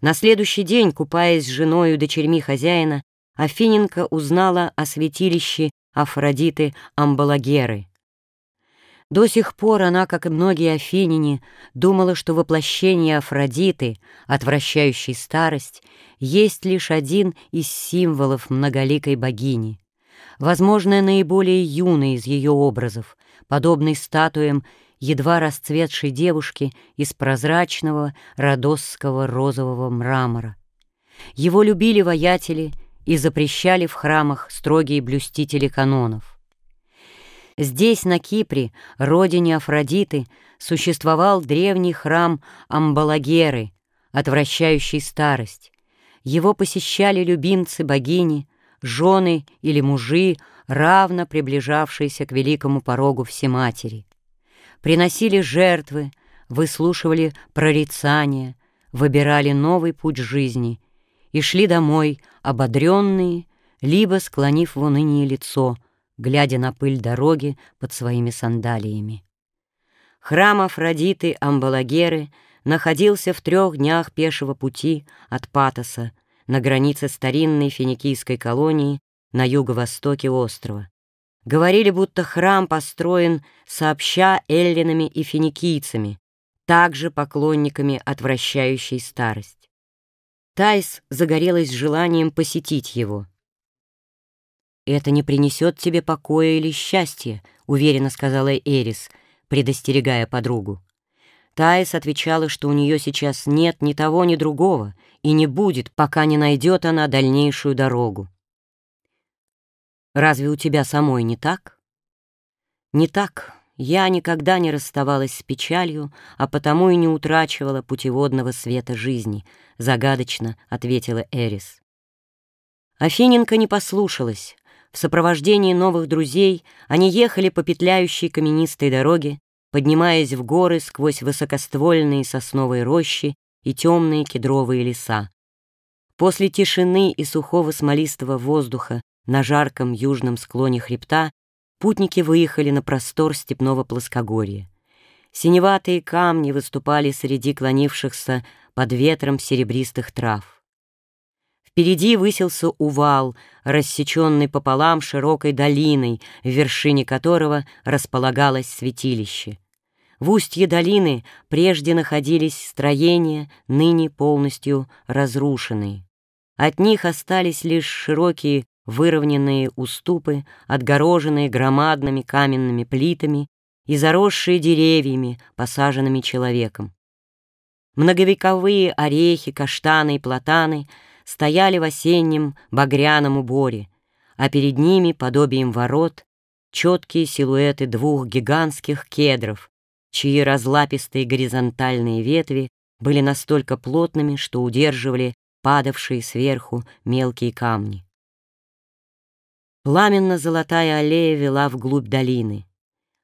На следующий день, купаясь с женой и дочерьми хозяина, Афиненко узнала о святилище Афродиты Амбалагеры. До сих пор она, как и многие афиняне, думала, что воплощение Афродиты, отвращающей старость, есть лишь один из символов многоликой богини. Возможно, наиболее юный из ее образов, подобный статуям едва расцветшей девушки из прозрачного родосского розового мрамора. Его любили воятели и запрещали в храмах строгие блюстители канонов. Здесь, на Кипре, родине Афродиты, существовал древний храм Амбалагеры, отвращающий старость. Его посещали любимцы богини, жены или мужи, равно приближавшиеся к великому порогу Всематери приносили жертвы, выслушивали прорицания, выбирали новый путь жизни и шли домой, ободренные, либо склонив в уныние лицо, глядя на пыль дороги под своими сандалиями. Храм Афродиты Амбалагеры находился в трех днях пешего пути от Патоса на границе старинной финикийской колонии на юго-востоке острова. Говорили, будто храм построен сообща эллинами и финикийцами, также поклонниками отвращающей старость. Тайс загорелась желанием посетить его. «Это не принесет тебе покоя или счастья», — уверенно сказала Эрис, предостерегая подругу. Таис отвечала, что у нее сейчас нет ни того, ни другого, и не будет, пока не найдет она дальнейшую дорогу. Разве у тебя самой не так? Не так. Я никогда не расставалась с печалью, а потому и не утрачивала путеводного света жизни, загадочно ответила Эрис. Афиненко не послушалась. В сопровождении новых друзей они ехали по петляющей каменистой дороге, поднимаясь в горы сквозь высокоствольные сосновые рощи и темные кедровые леса. После тишины и сухого смолистого воздуха на жарком южном склоне хребта путники выехали на простор степного плоскогорья. Синеватые камни выступали среди клонившихся под ветром серебристых трав. Впереди высился увал, рассеченный пополам широкой долиной, в вершине которого располагалось святилище. В устье долины прежде находились строения, ныне полностью разрушенные. От них остались лишь широкие выровненные уступы, отгороженные громадными каменными плитами и заросшие деревьями, посаженными человеком. Многовековые орехи, каштаны и платаны стояли в осеннем багряном уборе, а перед ними, подобием ворот, четкие силуэты двух гигантских кедров, чьи разлапистые горизонтальные ветви были настолько плотными, что удерживали падавшие сверху мелкие камни. Пламенно-золотая аллея вела вглубь долины.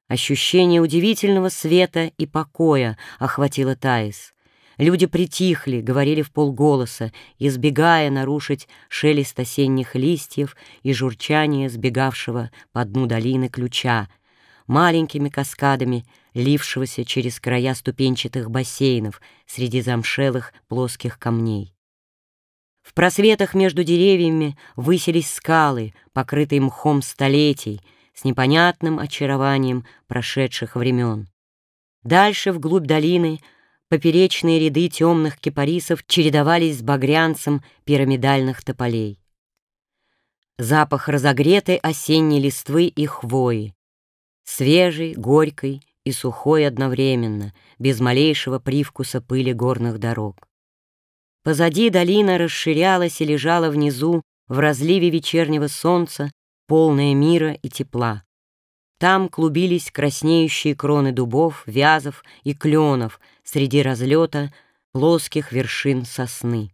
Ощущение удивительного света и покоя охватило Таис. Люди притихли, говорили в полголоса, избегая нарушить шелест осенних листьев и журчание сбегавшего по дну долины ключа, маленькими каскадами лившегося через края ступенчатых бассейнов среди замшелых плоских камней. В просветах между деревьями высились скалы, покрытые мхом столетий, с непонятным очарованием прошедших времен. Дальше, вглубь долины, поперечные ряды темных кипарисов чередовались с багрянцем пирамидальных тополей. Запах разогретой осенней листвы и хвои, свежий, горькой и сухой одновременно, без малейшего привкуса пыли горных дорог. Позади долина расширялась и лежала внизу в разливе вечернего солнца, полная мира и тепла. Там клубились краснеющие кроны дубов, вязов и кленов среди разлета плоских вершин сосны.